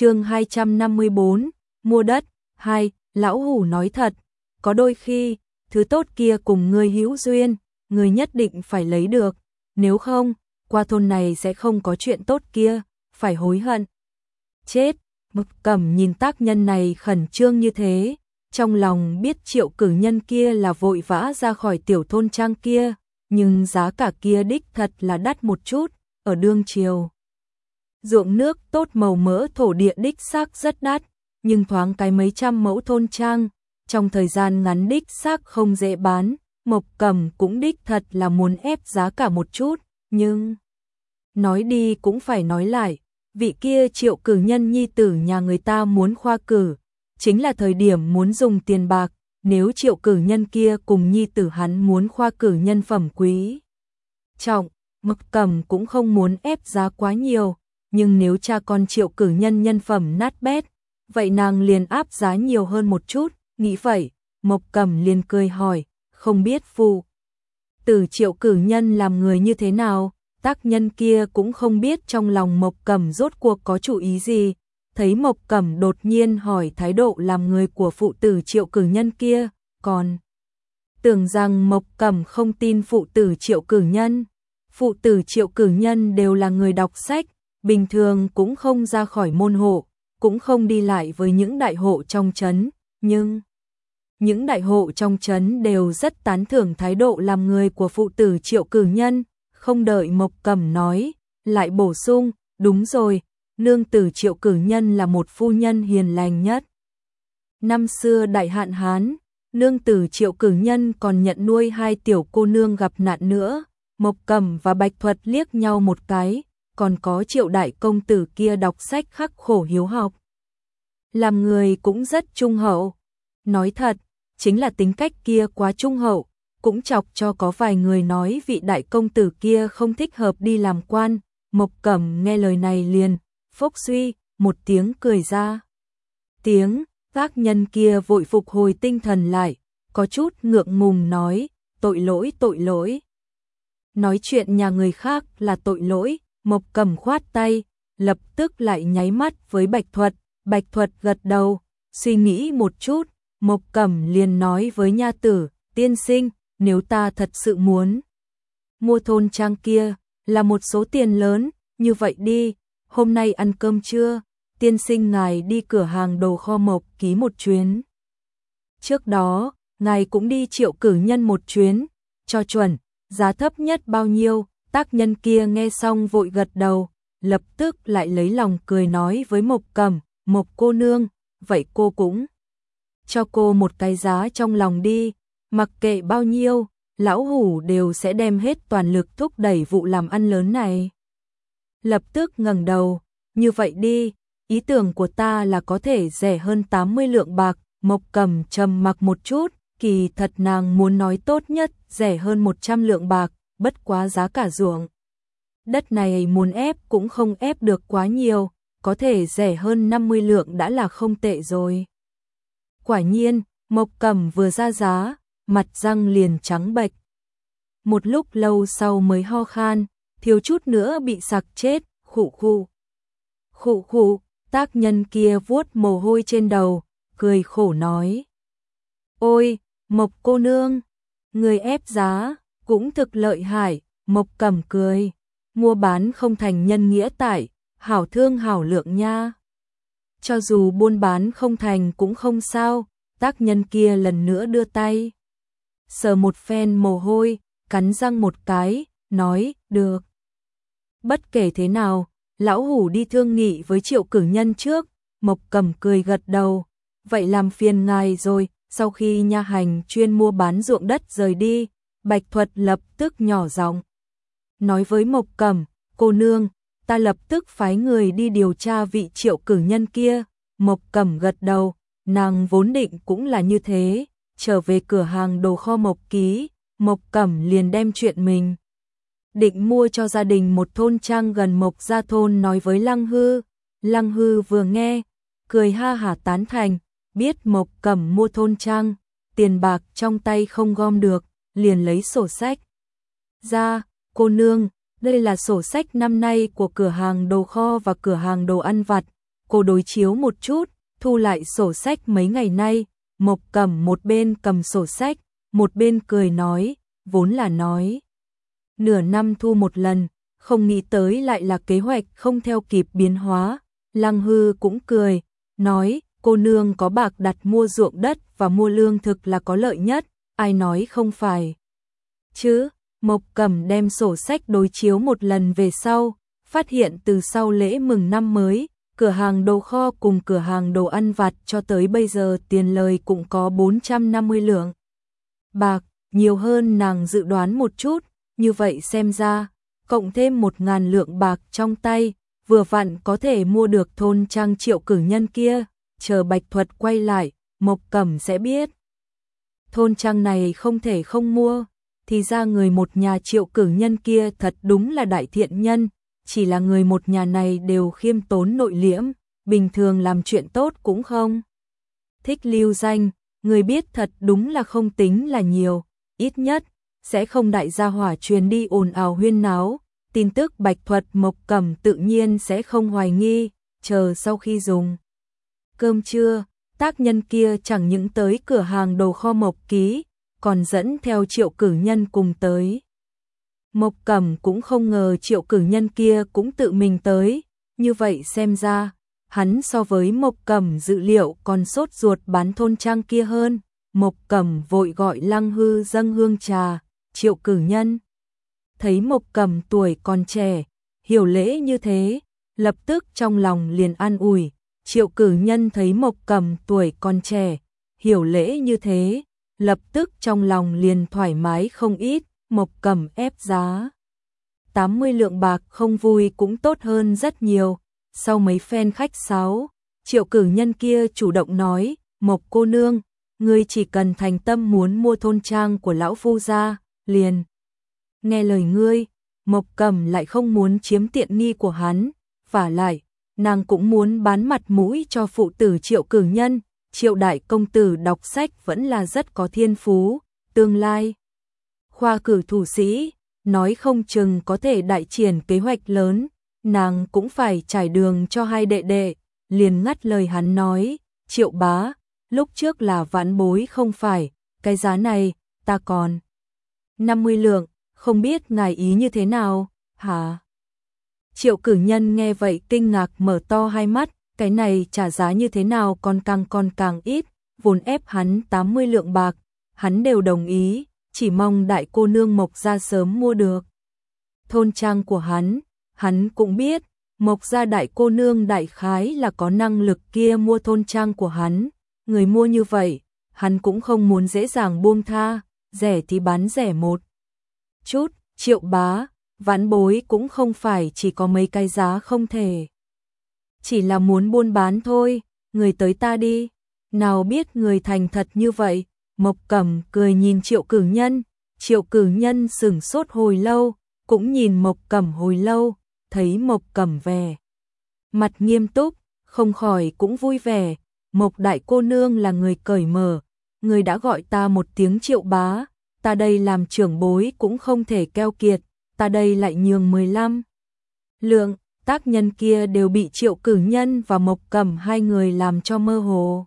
chương 254, mua đất, 2, lão hủ nói thật, có đôi khi, thứ tốt kia cùng người hữu duyên, người nhất định phải lấy được, nếu không, qua thôn này sẽ không có chuyện tốt kia, phải hối hận. Chết, mực cẩm nhìn tác nhân này khẩn trương như thế, trong lòng biết triệu cử nhân kia là vội vã ra khỏi tiểu thôn trang kia, nhưng giá cả kia đích thật là đắt một chút, ở đương triều. Ruộng nước tốt màu mỡ thổ địa đích xác rất đắt, nhưng thoáng cái mấy trăm mẫu thôn trang, trong thời gian ngắn đích xác không dễ bán, Mộc cầm cũng đích thật là muốn ép giá cả một chút, nhưng nói đi cũng phải nói lại, vị kia triệu cử nhân nhi tử nhà người ta muốn khoa cử, chính là thời điểm muốn dùng tiền bạc, nếu triệu cử nhân kia cùng nhi tử hắn muốn khoa cử nhân phẩm quý. Trọng, Mộc cầm cũng không muốn ép giá quá nhiều, nhưng nếu cha con triệu cử nhân nhân phẩm nát bét, vậy nàng liền áp giá nhiều hơn một chút, nghĩ vậy, Mộc Cẩm liền cười hỏi, không biết phụ. Tử triệu cử nhân làm người như thế nào, tác nhân kia cũng không biết trong lòng Mộc Cẩm rốt cuộc có chủ ý gì, thấy Mộc Cẩm đột nhiên hỏi thái độ làm người của phụ tử triệu cử nhân kia, còn tưởng rằng Mộc Cẩm không tin phụ tử triệu cử nhân. Phụ tử triệu cử nhân đều là người đọc sách, bình thường cũng không ra khỏi môn hộ, cũng không đi lại với những đại hộ trong chấn, nhưng những đại hộ trong chấn đều rất tán thưởng thái độ làm người của phụ tử triệu cử nhân, không đợi Mộc Cẩm nói, lại bổ sung, đúng rồi, nương tử triệu cử nhân là một phu nhân hiền lành nhất. Năm xưa đại hạn Hán, nương tử triệu cử nhân còn nhận nuôi hai tiểu cô nương gặp nạn nữa, Mộc Cẩm và Bạch Thuật liếc nhau một cái, còn có triệu đại công tử kia đọc sách khắc khổ hiếu học. Làm người cũng rất trung hậu. Nói thật, chính là tính cách kia quá trung hậu, cũng chọc cho có vài người nói vị đại công tử kia không thích hợp đi làm quan. Mộc Cẩm nghe lời này liền, phốc suy, một tiếng cười ra. Tiếng, tác nhân kia vội phục hồi tinh thần lại, có chút ngượng ngùng nói, tội lỗi tội lỗi. Nói chuyện nhà người khác là tội lỗi, Mộc Cẩm khoát tay, lập tức lại nháy mắt với Bạch Thuật, Bạch Thuật gật đầu, suy nghĩ một chút, Mộc Cẩm liền nói với nha tử, tiên sinh, nếu ta thật sự muốn mua thôn trang kia, là một số tiền lớn, như vậy đi, hôm nay ăn cơm trưa, tiên sinh ngài đi cửa hàng đồ kho Mộc ký một chuyến. Trước đó, ngài cũng đi triệu cử nhân một chuyến, cho chuẩn, giá thấp nhất bao nhiêu, tác nhân kia nghe xong vội gật đầu, lập tức lại lấy lòng cười nói với Mộc Cẩm, Mộc cô nương, vậy cô cũng cho cô một cái giá trong lòng đi, mặc kệ bao nhiêu, lão hủ đều sẽ đem hết toàn lực thúc đẩy vụ làm ăn lớn này. Lập tức ngẩng đầu, như vậy đi, ý tưởng của ta là có thể rẻ hơn 80 lượng bạc, Mộc cẩm trầm mặc một chút, kỳ thật nàng muốn nói tốt nhất rẻ hơn 100 lượng bạc, bất quá giá cả ruộng. Đất này muốn ép cũng không ép được quá nhiều, có thể rẻ hơn 50 lượng đã là không tệ rồi. Quả nhiên, Mộc Cẩm vừa ra giá, mặt răng liền trắng bệch. Một lúc lâu sau mới ho khan, thiếu chút nữa bị sặc chết, khụ khụ. Khụ khụ, tác nhân kia vuốt mồ hôi trên đầu, cười khổ nói. Ôi, Mộc cô nương, người ép giá, cũng thực lợi hại, Mộc Cẩm cười. Mua bán không thành nhân nghĩa tại, hảo thương hảo lượng nha cho dù buôn bán không thành cũng không sao, tác nhân kia lần nữa đưa tay. Sờ một phen mồ hôi, cắn răng một cái, nói, được. Bất kể thế nào, lão hủ đi thương nghị với triệu cử nhân trước, mộc cẩm cười gật đầu, vậy làm phiền ngài rồi, sau khi nha hành chuyên mua bán ruộng đất rời đi, bạch thuật lập tức nhỏ giọng Nói với mộc Cẩm, cô nương, ta lập tức phái người đi điều tra vị triệu cử nhân kia. Mộc Cẩm gật đầu, nàng vốn định cũng là như thế, trở về cửa hàng đồ kho Mộc Ký, Mộc Cẩm liền đem chuyện mình. Định mua cho gia đình một thôn trang gần Mộc Gia Thôn nói với Lăng Hư, Lăng Hư vừa nghe, cười ha hả tán thành, biết Mộc Cẩm mua thôn trang, tiền bạc trong tay không gom được, liền lấy sổ sách. Ra, cô nương, đây là sổ sách năm nay của cửa hàng đồ kho và cửa hàng đồ ăn vặt, cô đối chiếu một chút, thu lại sổ sách mấy ngày nay, Mộc cầm một bên cầm sổ sách, một bên cười nói, vốn là nói. Nửa năm thu một lần, không nghĩ tới lại là kế hoạch không theo kịp biến hóa. Lăng hư cũng cười, nói, cô nương có bạc đặt mua ruộng đất và mua lương thực là có lợi nhất, ai nói không phải. Chứ, Mộc Cẩm đem sổ sách đối chiếu một lần về sau, phát hiện từ sau lễ mừng năm mới, cửa hàng đồ kho cùng cửa hàng đồ ăn vặt cho tới bây giờ tiền lời cũng có 450 lượng. Bạc, nhiều hơn nàng dự đoán một chút, như vậy xem ra, cộng thêm một ngàn lượng bạc trong tay, vừa vặn có thể mua được thôn trang triệu cử nhân kia, chờ bạch thuật quay lại, Mộc Cẩm sẽ biết. Thôn trang này không thể không mua, thì ra người một nhà triệu cử nhân kia thật đúng là đại thiện nhân, chỉ là người một nhà này đều khiêm tốn nội liễm, bình thường làm chuyện tốt cũng không. Thích lưu danh, người biết thật đúng là không tính là nhiều, ít nhất, sẽ không đại gia hỏa truyền đi ồn ào huyên náo, tin tức bạch thuật mộc cẩm tự nhiên sẽ không hoài nghi, chờ sau khi dùng. Cơm trưa, tác nhân kia chẳng những tới cửa hàng đồ kho mộc ký, còn dẫn theo triệu cử nhân cùng tới. Mộc Cẩm cũng không ngờ triệu cử nhân kia cũng tự mình tới, như vậy xem ra, hắn so với Mộc Cẩm dự liệu còn sốt ruột bán thôn trang kia hơn. Mộc Cẩm vội gọi Lăng Hư dâng hương trà, triệu cử nhân. Thấy Mộc Cẩm tuổi còn trẻ, hiểu lễ như thế, lập tức trong lòng liền an ủi, triệu cử nhân thấy Mộc Cẩm tuổi còn trẻ, hiểu lễ như thế, lập tức trong lòng liền thoải mái không ít, Mộc Cẩm ép giá. 80 lượng bạc không vui cũng tốt hơn rất nhiều. Sau mấy phen khách sáo, triệu cử nhân kia chủ động nói, Mộc cô nương, ngươi chỉ cần thành tâm muốn mua thôn trang của lão phu gia, liền. Nghe lời ngươi, Mộc Cẩm lại không muốn chiếm tiện nghi của hắn, và lại, nàng cũng muốn bán mặt mũi cho phụ tử triệu cử nhân, triệu đại công tử đọc sách vẫn là rất có thiên phú, tương lai. Khoa cử thủ sĩ, nói không chừng có thể đại triển kế hoạch lớn, nàng cũng phải trải đường cho hai đệ đệ, liền ngắt lời hắn nói, triệu bá, lúc trước là vãn bối không phải, cái giá này, ta còn 50 lượng, không biết ngài ý như thế nào, hả? Triệu cử nhân nghe vậy kinh ngạc mở to hai mắt, cái này trả giá như thế nào còn càng còn càng ít, vốn ép hắn 80 lượng bạc, hắn đều đồng ý, chỉ mong đại cô nương Mộc gia sớm mua được. Thôn trang của hắn, hắn cũng biết, Mộc gia đại cô nương đại khái là có năng lực kia mua thôn trang của hắn, người mua như vậy, hắn cũng không muốn dễ dàng buông tha, rẻ thì bán rẻ một chút, triệu bá, ván bối cũng không phải chỉ có mấy cái giá không thể. Chỉ là muốn buôn bán thôi, người tới ta đi, nào biết người thành thật như vậy, Mộc Cẩm cười nhìn Triệu Cử Nhân, Triệu Cử Nhân sững sốt hồi lâu, cũng nhìn Mộc Cẩm hồi lâu, thấy Mộc Cẩm về. Mặt nghiêm túc, không khỏi cũng vui vẻ, Mộc đại cô nương là người cởi mở, người đã gọi ta một tiếng Triệu bá, ta đây làm trưởng bối cũng không thể keo kiệt, ta đây lại nhường 15. Lượng, tác nhân kia đều bị Triệu Cử Nhân và Mộc Cẩm hai người làm cho mơ hồ.